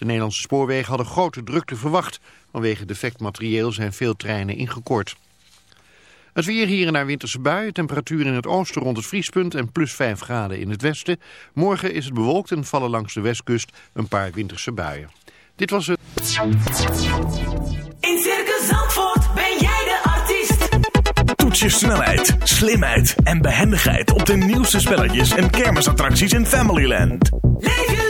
De Nederlandse spoorwegen hadden grote drukte verwacht. Vanwege defect materieel zijn veel treinen ingekort. Het weer hier en daar winterse buien. Temperatuur in het oosten rond het vriespunt en plus 5 graden in het westen. Morgen is het bewolkt en vallen langs de westkust een paar winterse buien. Dit was het. In Circus Zandvoort ben jij de artiest. Toets je snelheid, slimheid en behendigheid op de nieuwste spelletjes en kermisattracties in Familyland. Leef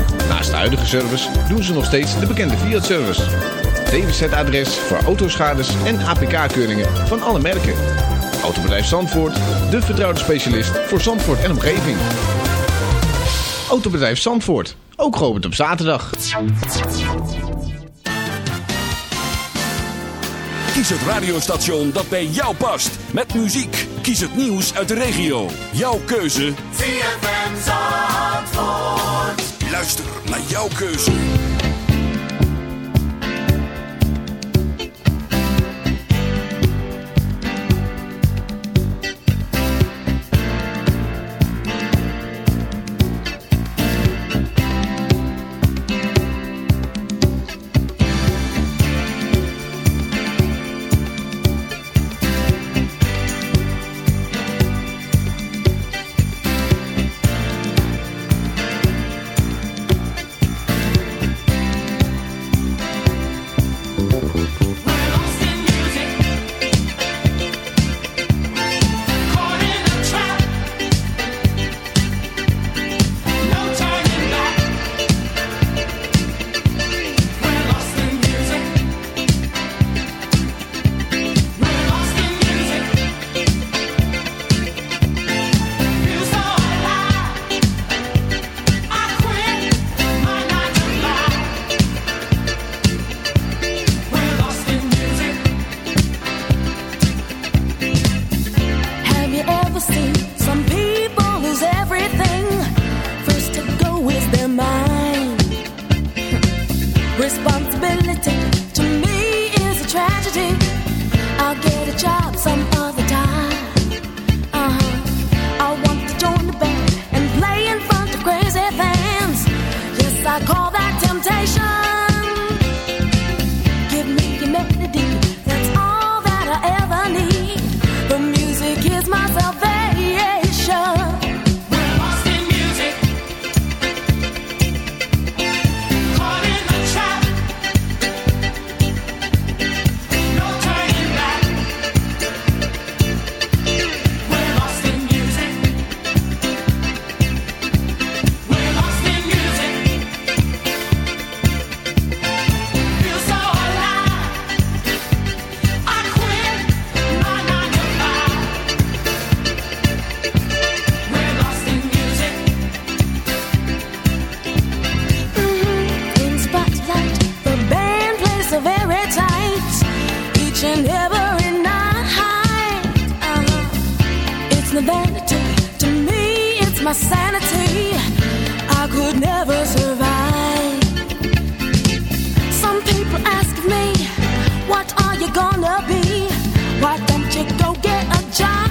Naast de huidige service doen ze nog steeds de bekende Fiat-service. DWZ-adres voor autoschades en APK-keuringen van alle merken. Autobedrijf Zandvoort, de vertrouwde specialist voor Zandvoort en omgeving. Autobedrijf Zandvoort, ook geopend op zaterdag. Kies het radiostation dat bij jou past. Met muziek. Kies het nieuws uit de regio. Jouw keuze. ZFM Zandvoort. Luister naar jouw keuze. My sanity. I could never survive. Some people ask me, What are you gonna be? Why don't you go get a job?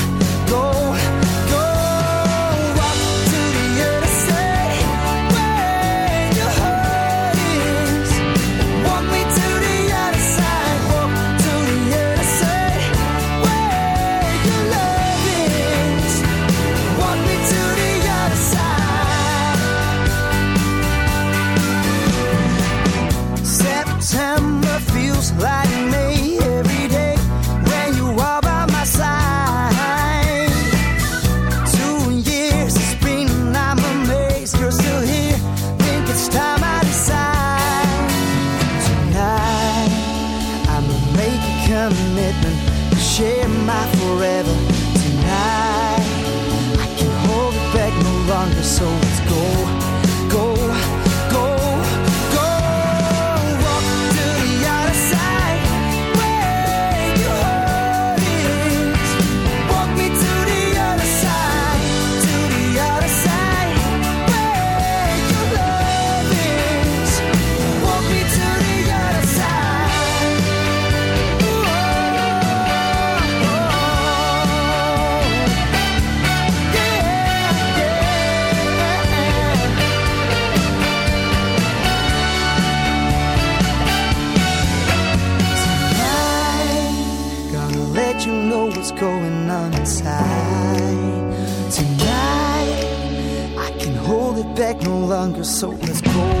share my forever tonight. I can hold it back no longer, so it's no longer, so let's go.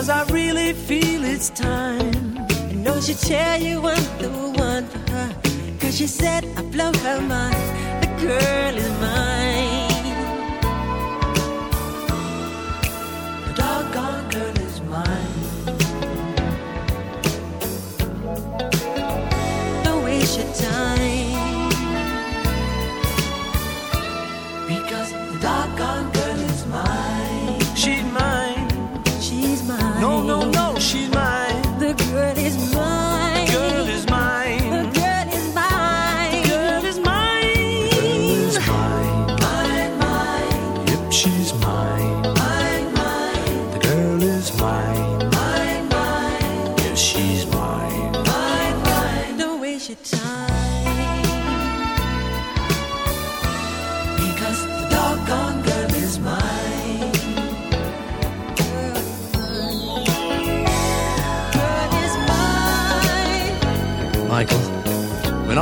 Cause I really feel it's time. And don't she tell you I'm the one for her? Cause she said I blow her mind. The girl is mine.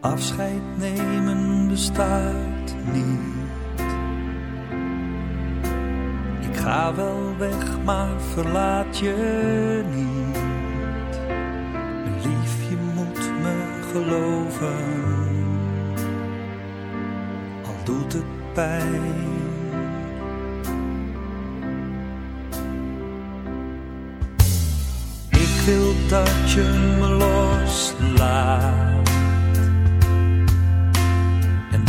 Afscheid nemen bestaat niet. Ik ga wel weg, maar verlaat je niet. Mijn lief, moet me geloven. Al doet het pijn. Ik wil dat je me loslaat.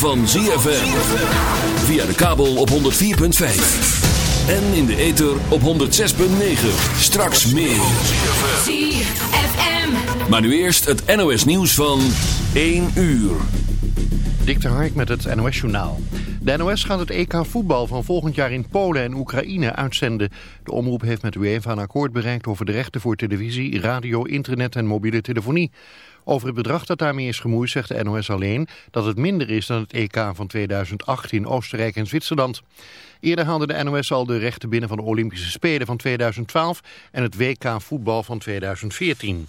Van ZFM. Via de kabel op 104.5. En in de ether op 106.9. Straks meer. ZFM. Maar nu eerst het NOS nieuws van 1 uur. Dik de Hark met het NOS-journaal. De NOS gaat het EK voetbal van volgend jaar in Polen en Oekraïne uitzenden. De omroep heeft met UEFA een akkoord bereikt over de rechten voor televisie, radio, internet en mobiele telefonie. Over het bedrag dat daarmee is gemoeid zegt de NOS alleen dat het minder is dan het EK van 2008 in Oostenrijk en Zwitserland. Eerder haalde de NOS al de rechten binnen van de Olympische Spelen van 2012 en het WK voetbal van 2014.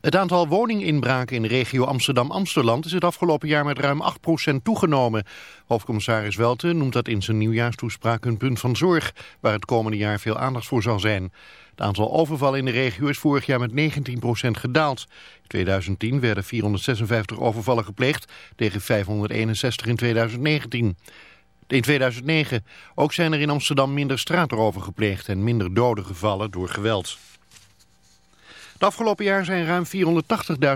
Het aantal woninginbraken in de regio Amsterdam-Amsterland is het afgelopen jaar met ruim 8% toegenomen. Hoofdcommissaris Welte noemt dat in zijn nieuwjaarstoespraak een punt van zorg, waar het komende jaar veel aandacht voor zal zijn. Het aantal overvallen in de regio is vorig jaar met 19% gedaald. In 2010 werden 456 overvallen gepleegd tegen 561 in 2019. In 2009. Ook zijn er in Amsterdam minder straatroven gepleegd en minder doden gevallen door geweld. Het afgelopen jaar zijn ruim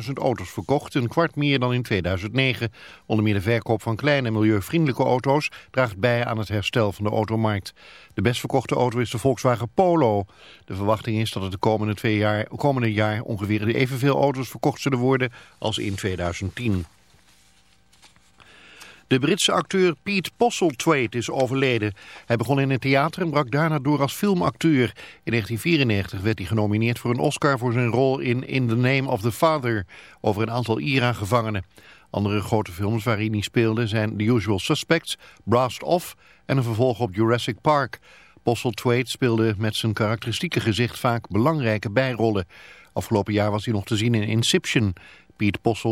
480.000 auto's verkocht, een kwart meer dan in 2009. Onder meer de verkoop van kleine milieuvriendelijke auto's draagt bij aan het herstel van de automarkt. De best verkochte auto is de Volkswagen Polo. De verwachting is dat het de komende, twee jaar, komende jaar ongeveer evenveel auto's verkocht zullen worden als in 2010. De Britse acteur Pete Postlethwaite is overleden. Hij begon in het theater en brak daarna door als filmacteur. In 1994 werd hij genomineerd voor een Oscar voor zijn rol in In the Name of the Father, over een aantal IRA-gevangenen. Andere grote films waarin hij speelde zijn The Usual Suspects, Blast Off en een vervolg op Jurassic Park. Postlethwaite speelde met zijn karakteristieke gezicht vaak belangrijke bijrollen. Afgelopen jaar was hij nog te zien in Inception. Piet Possel